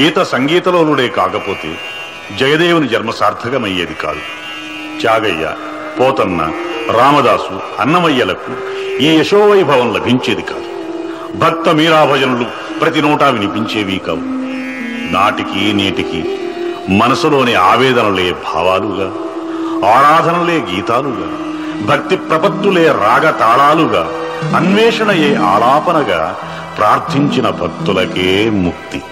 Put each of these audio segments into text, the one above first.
గీత సంగీతలోనుడే కాకపోతే జయదేవుని జన్మ సార్థకమయ్యేది కాదు. త్యాగయ్య పోతన్న రామదాసు అన్నమయ్యలకు ఈ యశోవైభవం లభించేది కాదు. భక్త మీరాభజనులు ప్రతి నోటా వినిపించేవి కావు. నాటికి నేటికి మనసులోని ఆవేదనలే భావాలుగా ఆరాధనలే గీతాలుగా భక్తి ప్రపత్తులే రాగ తాళాలుగా అన్వేషణయే ఆలాపనగా ప్రార్థించిన భక్తులకే ముక్తి.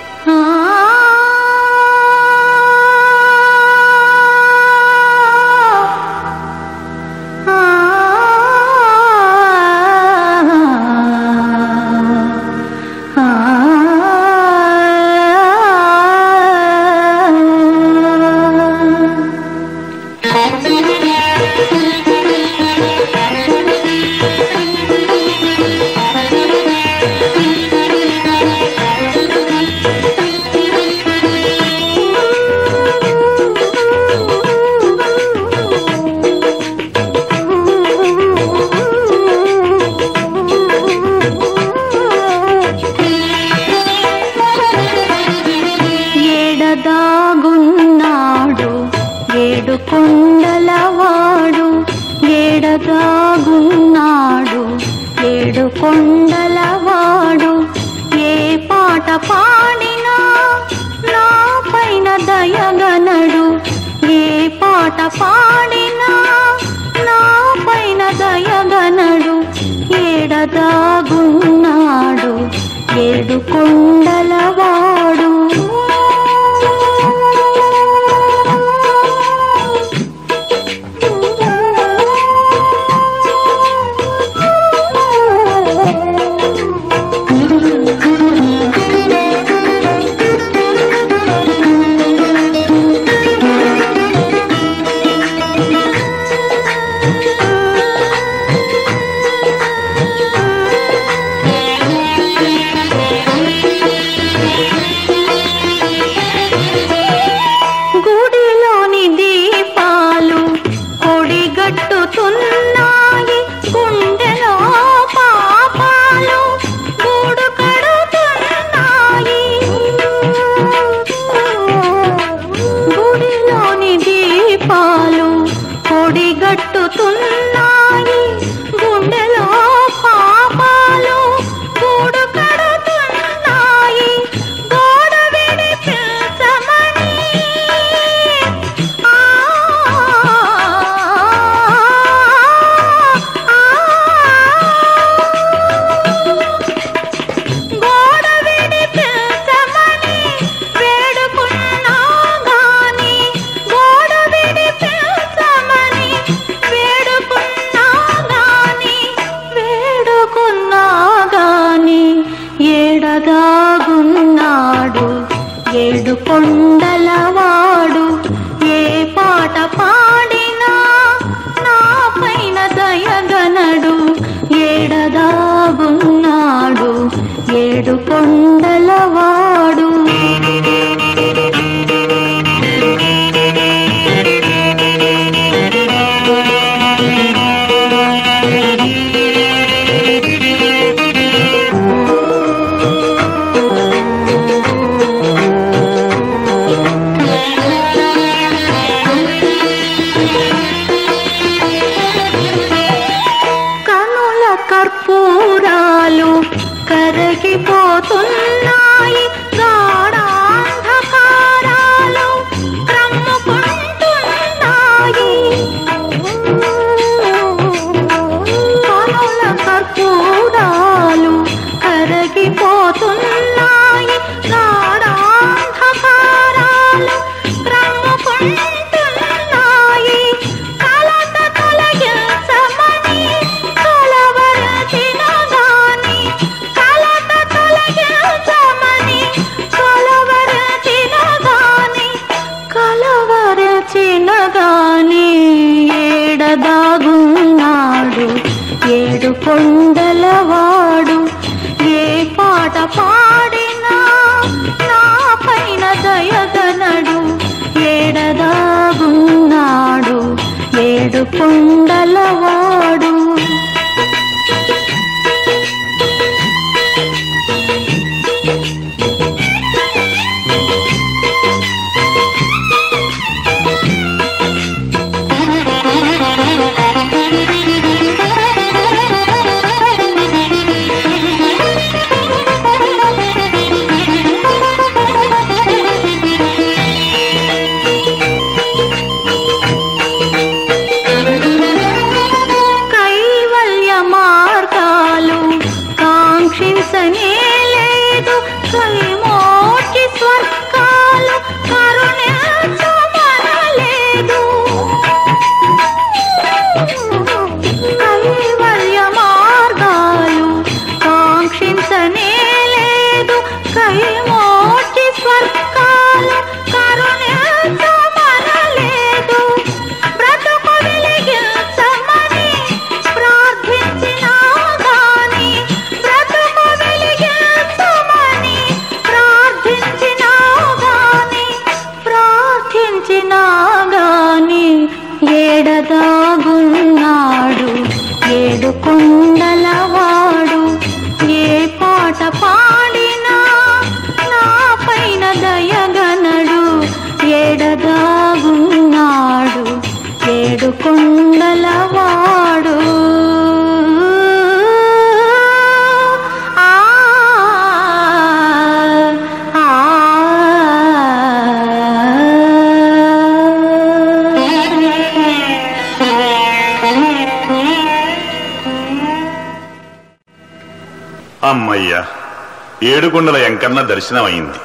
అమ్మయ్య ఏడుకొండల ఎంకన్న దర్శనమైంది.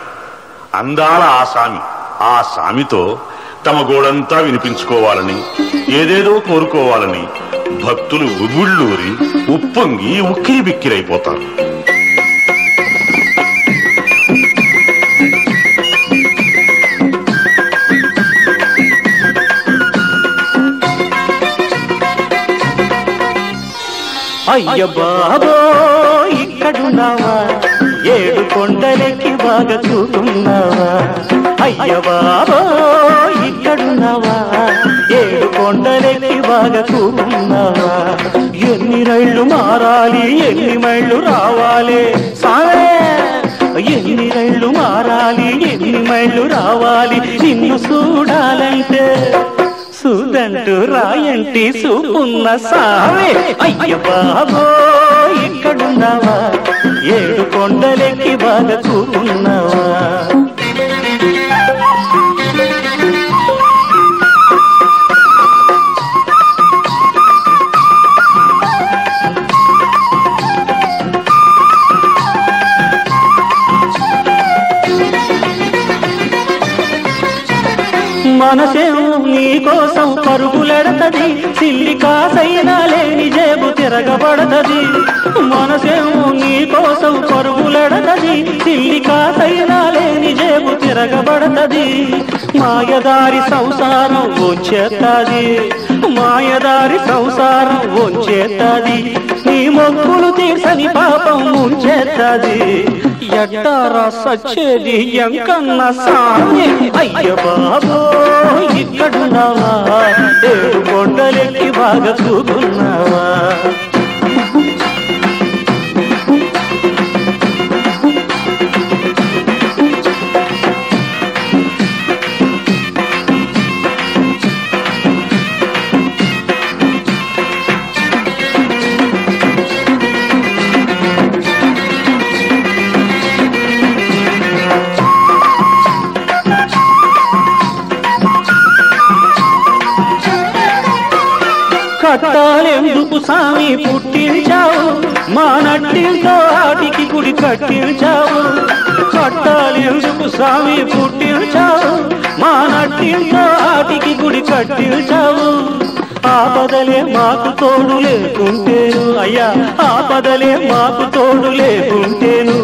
అందాల ఆ సామి ఆ సామితో తమ గోడంతా వినిపించుకోవాలని ఏదేదో కోరుకోవాలని భక్తులు ఉగుళ్ళూరి ఉప్పొంగి ఉక్కిరి బిక్కిరైపోతారు అయ్య బాబో ఇక్కడున్నావా? ఏడు కొండలెక్కి బాగా చూస్తున్నావా అయ్య బాబో ఇక్కడున్నావా? ఏడు కొండలెక్కి బాగా చూస్తున్నావా ఎన్ని రైళ్ళు మారాలి ఎన్ని మైళ్ళు రావాలి? సామే ఎన్ని రైళ్ళు మారాలి ఎన్ని మైళ్ళు రావాలి? నిన్ను చూడాలంటే సుదంటూ రాయంటి సూపున్న సావే. అయ్య బాబో ఇక్కడున్నావా ఏడు కొండలెక్కి బాగా కూకున్నావా మనసేమో పరుగులెడతది సిల్లి కాసైనా లేని జేబు తిరగబడతది. మనసేమో నీ కోసం పరుగులెడతది సిల్లి కాసైనా లేని జేబు తిరగబడతది. మాయదారి సంసారం వచ్చేత్తది. మాయదారి సంసారం వచ్చేత్తది. నీ మొక్కులు తీర్చని పాపం ముంచేత్తది. ఎట్టారా సచ్చేది ఎంకన్న సామి? అయ్య బాబో ఇక్కడున్నావా? ఏడు కొండలెక్కి బాగా చూకున్నావా కట్టాలెందుకు సామి పుట్టించావు? మా నట్టింతో ఆటికి గుడి కట్టించావు. కట్టాలెందుకు సామి పుట్టించావు? మా నట్టింతో ఆటికి గుడి కట్టించావు. ఆపదలే మాకు తోడు లేకుంటేను. అయ్యా ఆపదలే మాకు తోడు లేకుంటేను.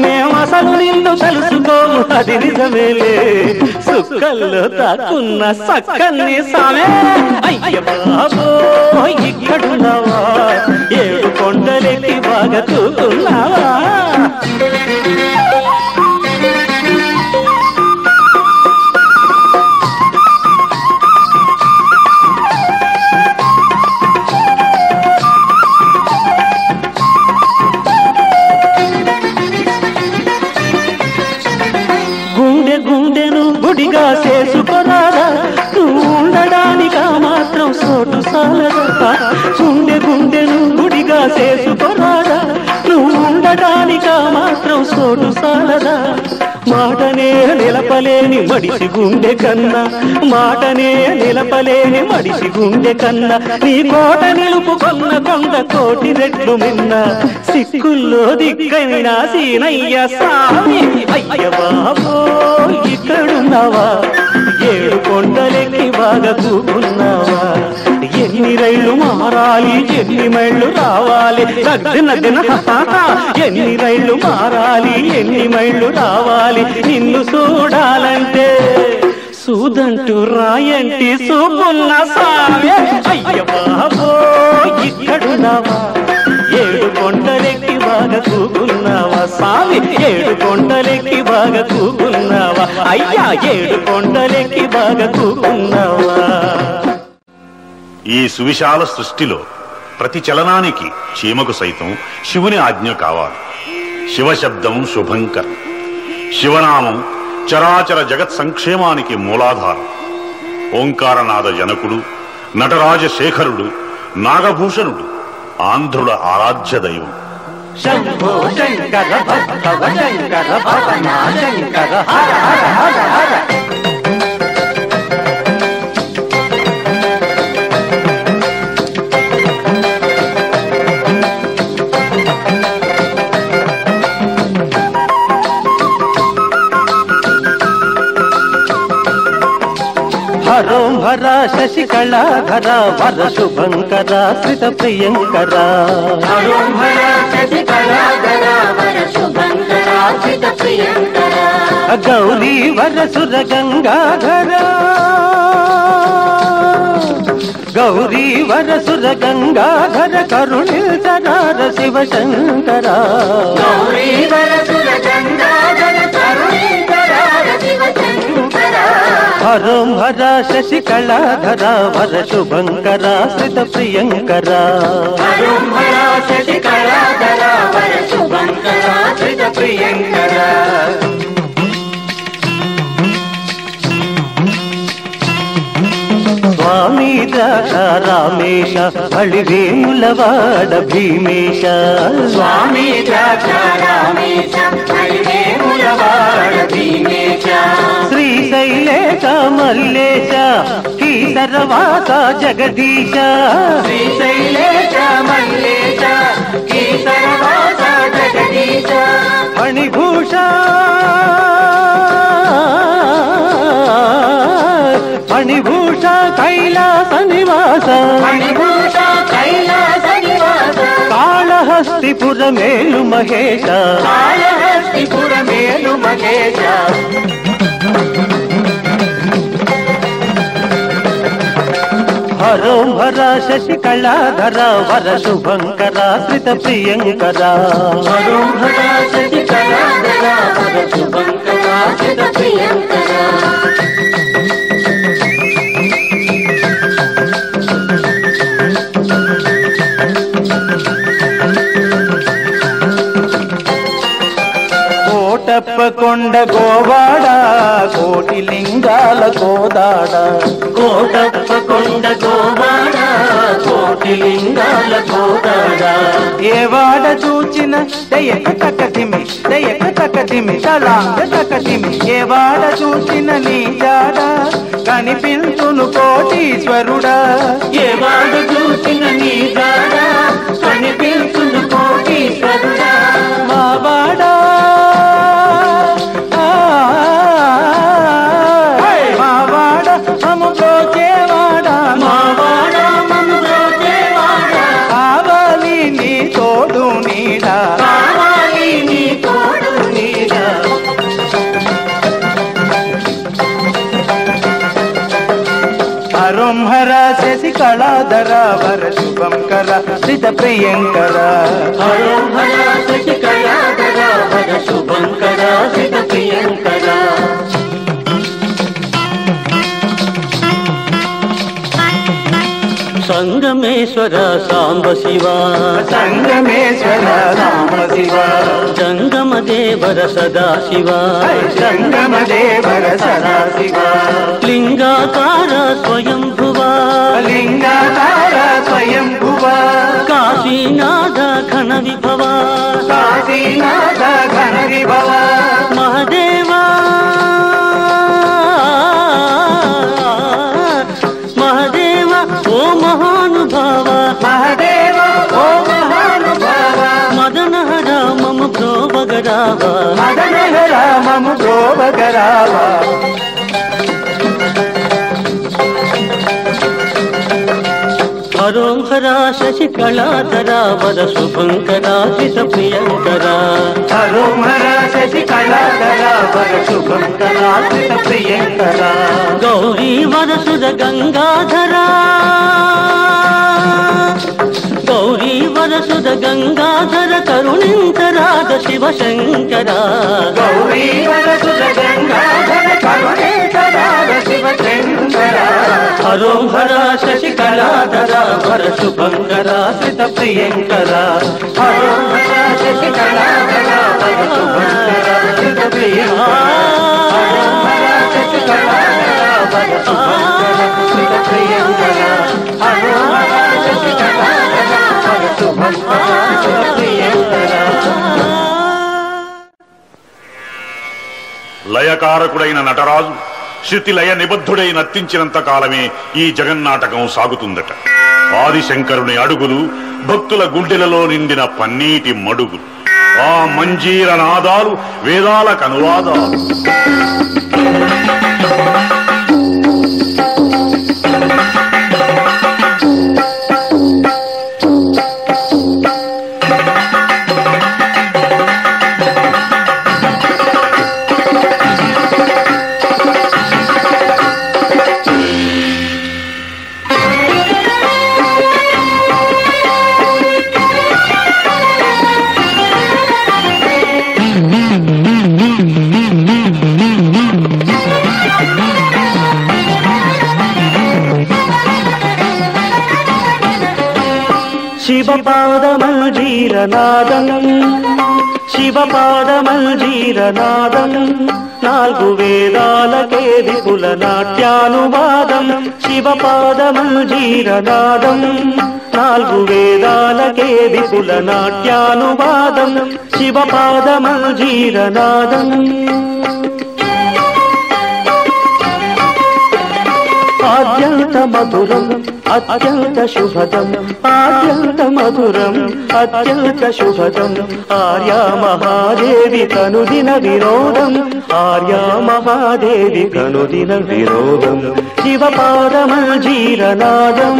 మేమసలు నిన్ను కలుసుకోము అది నిజమేలే. సుక్కల్లో తాకున్న సక్కన్ని సామే. అయ్య బాబో ఇక్కడున్నావా? ఏడు కొండలెట్టి బాగా తూకున్నావా? చేసుకోరాదా నువ్వు ఉండటానిక మాత్రం సోటు సాలదా మాటనే నిలపలేని మడిసి గుండె కన్నా మాటనే నిలపలేని మడిసి గుండె కన్నా నీ కోట నిలుపుకున్న కొండ కోటి రెట్లు మిన్న సిక్కుల్లో దిక్కైన సీనయ్య సామి అయ్య బాబో ఇక్కడున్నావా? ఏడు కొండలెక్కి బాగా కూకున్నావా? ఎన్ని రైళ్ళు మారాలి ఎన్ని మైళ్ళు రావాలి నగ్న నగ్న ఎన్ని రైళ్ళు మారాలి ఎన్ని మైళ్ళు రావాలి నిన్ను చూడాలంటే సూదంటూ రాయంటి సూపున్న సామె అయ్య బాబో ఇక్కడున్నావా? ఏడు కొండలెక్కి బాగా కూకున్నావా సామి ఏడు కొండలెక్కి బాగా కూకున్నావా? అయ్యా ఏడు కొండలెక్కి బాగా కూకున్నావా? ఈ సువిశాల సృష్టిలో ప్రతి చలనానికి చీమకు సైతం శివుని ఆజ్ఞ కావాలి. శివశబ్దం శుభంకర్. శివనామం చరాచర జగత్ సంక్షేమానికి మూలాధారం. ఓంకారనాద జనకుడు నటరాజ శేఖరుడు నాగభూషణుడు ఆంధ్రుల ఆరాధ్య దైవం. శంభో శంకర భక్తవ శంకర భవనా శంకర హర హర హర హర. హరోంహర శశికళాధర వర శుభంకర శ్రిత ప్రియంకర గౌరీ వర సుర గంగాధర. గౌరీ వర సుర గంగాధర కరుణిల్చరార శివశంకర. గౌరీ వర సుర గంగాధర కరుణీకరార శివశంకర హరోంహర శశికళాధర వర శుభంకర శ్రిత ప్రియంకర. స్వామి రామేశ బళివేములవాడ భీమేశ. స్వామి రామేశ మల్లేశ కీసరవాస జగదీశ. శ్రీశైలేశ మల్లేశ కీసరవాస జగదీశ. మణిభూష మణిభూష కైలాస నివాస. మణిభూష కైలాస నివాస. కాళహస్తిపుర మేలు మహేశ. కాళహస్తిపుర మేలు మహేశ. హరోంహర శశికళాధర వర శుభంకర శ్రిత ప్రియంకర. హరోహర శశికళాధర వర శుభంకర చిత ప్రియంకర. లింగాల గోదాడ ఏవాడ చూచిన దయక తకతిమి దయక తకతిమి తలాంగ తకతిమి వాడ చూచిన నీ జాడ కనిపించును కోటీశ్వరుడా. ఏ వాడ చూచిన నీ గాడ కనిపించును కోటీశ్వరుడా. మా వాడా శశికళాధర వర శుభంకర శ్రిత ప్రియంకర. హరోహర శశికళాధర వర శుభంకర చిత ప్రియంకర. సంగమేశ్వర సాంబ శివ. సంగమేశ్వర రామ శివ. జంగమ దేవర సదా శివ. సంగమ దేవర సదా శివ. లింగాకార స్వయంభువ. లింగాధార స్వయం భువ కాశీనాథ ఘన విభవ. కాశీనాథ ఘన విభవ. మహదేవ మదన రామము గోపకరావ హరోహర శశికళాధర వర శుభంకర చిత ప్రియంకర. హరోమర శశికళాధర వర శుభంకర శ్రిత ప్రియంకర. గౌరీ వరసుర గంగాధర. గౌరీ వరసుర గంగాధర కరుణింతరాగ శివశంకర గౌరీ వరసుర గంగాధర కరుణేశ్వరాల శశికళాధర వర శుభంకర శ్రిత ప్రియంకర. హరోమర శశికళాధర శుభంకర శ్రిత శశికళాధర వర శుభంకర శ్రిత ప్రియంకర. లయకారకుడైన నటరాజు శృతి లయ నిబద్ధుడై నర్తించినంత కాలమే ఈ జగన్నాటకం సాగుతుందట. ఆదిశంకరుని అడుగులు భక్తుల గుండెలలో నిండిన పన్నీటి మడుగులు. ఆ మంజీర నాదాలు వేదాలకు అనువాదాలు శివపాదమల్జీరనాదం శివపాదమల్జీరనాదం నాలుగు వేదాలకే విపుల నాట్యానువాదం శివపాదమల్జీరనాదం నాలుగు వేదాలకే విపుల నాట్యానువాదం శివపాదమల్జీరనాదం అత్యంత మధురం అత్యంత శుభదం ఆద్యంత మధురం అత్యంత శుభదం. ఆర్యా మహాదేవి కనుదిన వినోదం ఆర్యా మహాదేవి కనుదిన వినోదం శివపాదమజీరనాదం జీరనాదం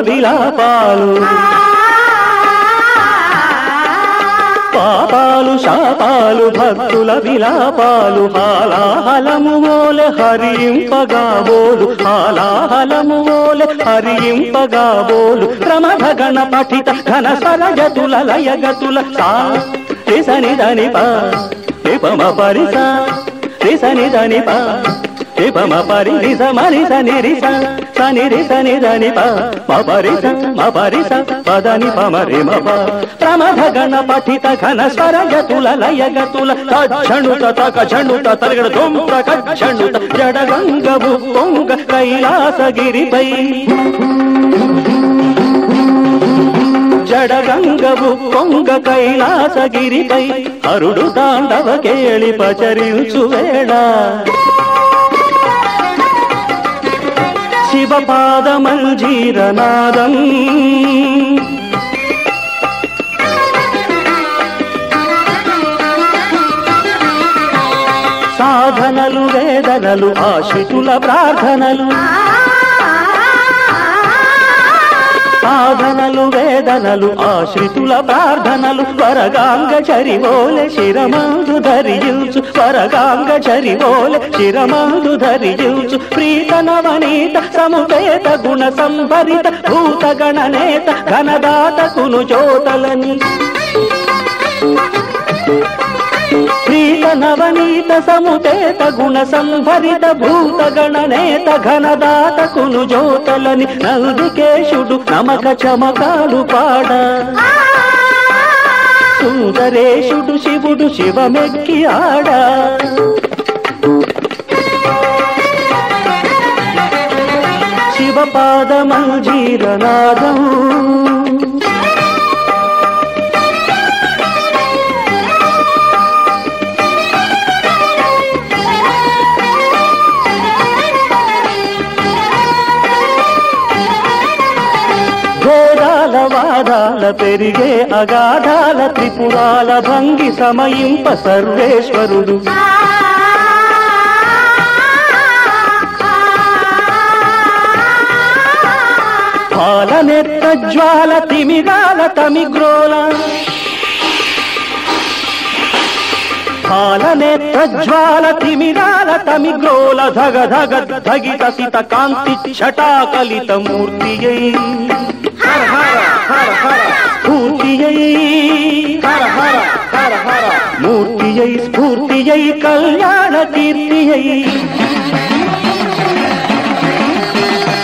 భక్తుల పాపాలు శాపాలు భక్తుల విలాపాలు హాలాహలము ఓలె హరింపగాబోలు హాలాహలము ఓలె హరింపగాబోలు ప్రమథ గణ పఠిత ఘన స్వరజతుల లయగతుల సా. రిసని దని పా నిపమ పరిస. రిసని దని పా నిపమ పరి రిస మరి సని తని సని రిస దని ప మ పరిస మ పరిస పదని పమరి రి ప్రమథ గణ పఠిత ఘన స్వర గతుల లయ గతుల తక్షణుత తక ఝణుత తరగడ దొంత కక్షణుత జడగంగవు పొంగ కైలాసగిరిపై జడగంగవు పొంగ కైలాసగిరిపై అరుడు తాండవ కేళి పచరించు వేళ. శివపాదమంజీరనాదం. సాధనలు వేదనలు ఆశితుల ప్రార్థనలు. సాధనలు వేదనలు ఆశ్రితుల ప్రార్థనలు పరగాంగ చరివోలె శిరమాదు ధరియుచు పరగాంగ చరివోలె శిరమాదు ధరించు ప్రీతనవనీత సముపేత గుణ సంభరిత భూత గణనేత ఘనదాత కును చోతలని Thank you. ప్రీత నవనీత సముపేత గుణ సంభరిత భూత గణనేత ఘనదాత కును జ్యోతలని నందికేశుడు నమక చమకాలు పాడ. సుందరేశుడు శివుడు శివమెక్కి ఆడ. శివపాదమంజీరనాదం వాదాల పెరిగే అగాధాల త్రిపురాల భంగి సమయింప సర్వేశ్వరుడు పాలనెత్త జ్వాల తిమిగాల తమిగ్రోల పాలనేత్ర జ్వాల తిమిరాల తమిగ్రోల ధగ ధగ ధగిత సిత కాంతి షటాకలిత మూర్తియై స్ఫూర్తియై మూర్తియై స్ఫూర్తియై కళ్యాణ కీర్తియై.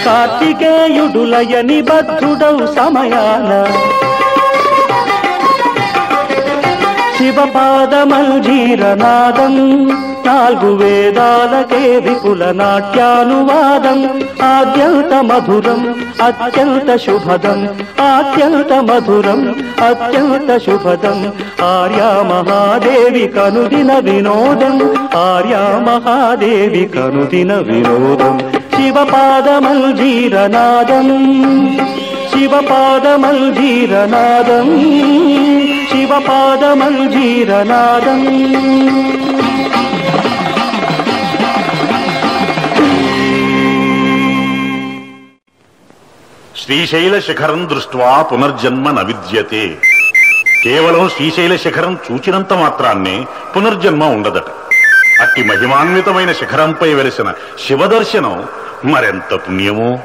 కార్తికేయుడులయని నిబద్ధుడౌ సమయాన. శివపాదమల్జీరనాదం. నాలుగు వేదాలకే విపుల నాట్యానువాదం. ఆద్యంత మధురం అత్యంత శుభదం. అత్యంత మధురం అత్యంత శుభదం. ఆర్యా మహాదేవి కనుదిన వినోదం. ఆర్యా మహాదేవి కనుదిన వినోదం. శివపాదమల్జీరనాదం శివపాదమల్జీరనాదం శివపాదమల్జీరనాదం శ్రీశైల శిఖరం దృష్ట్వా పునర్జన్మ న విద్యతే. కేవలం శ్రీశైల శిఖరం చూచినంత మాత్రాన్నే పునర్జన్మ ఉండదట. అట్టి మహిమాన్వితమైన శిఖరంపై వెలిసిన శివదర్శనం మరెంత పుణ్యమో?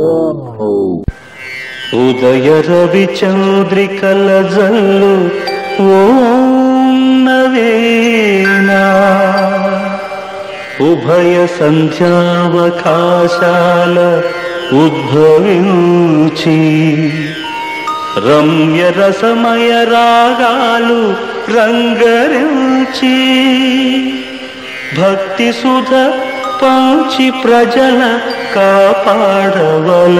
ఉదయ उदय रविचौद्रि कल जल्लु ఉభయ సంధ్యావకాశాల ఉద్భవించి రమ్య రసమయ రాగాలు రంగరించి భక్తి సుధ పంచి ప్రజల पारवल